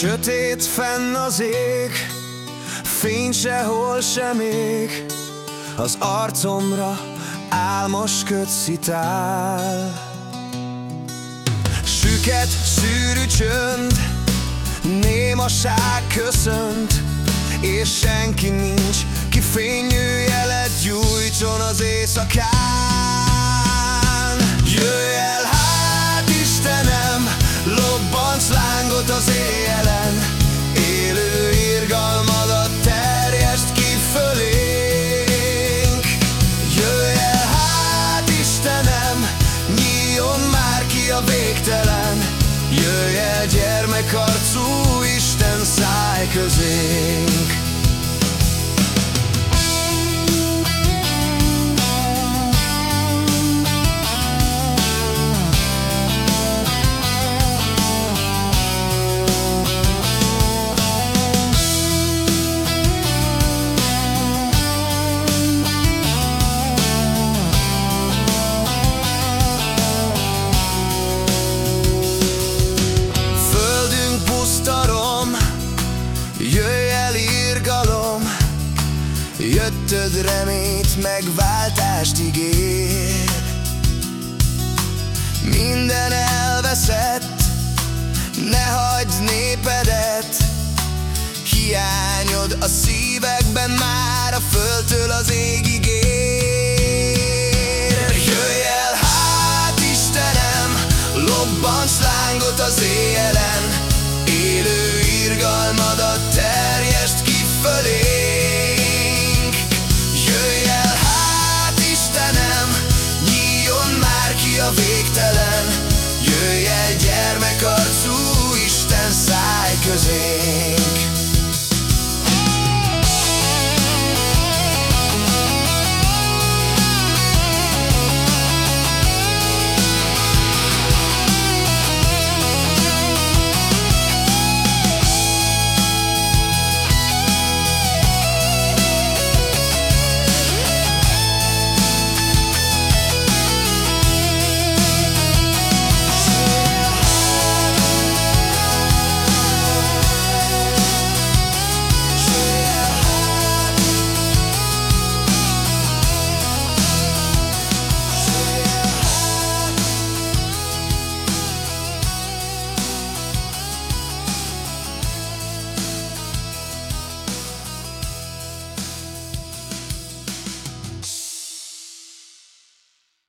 sötét fenn az ég Fény sehol sem ég. Az arcomra álmos kötszitál Süket, szűrű csönd Némaság köszönt És senki nincs, ki fényű jelet gyújtson az éjszakán. Jöjj el gyermekarcú Isten száj közénk Jöttöd reményt, megváltást ígér. Minden elveszett, ne hagyd népedet. Hiányod a szívekben már a földtől az égig ér. Jöjj el hát Istenem, lobbants lángot az éjjelen a végtelen. Jöjj el gyermekarcú Isten száj közé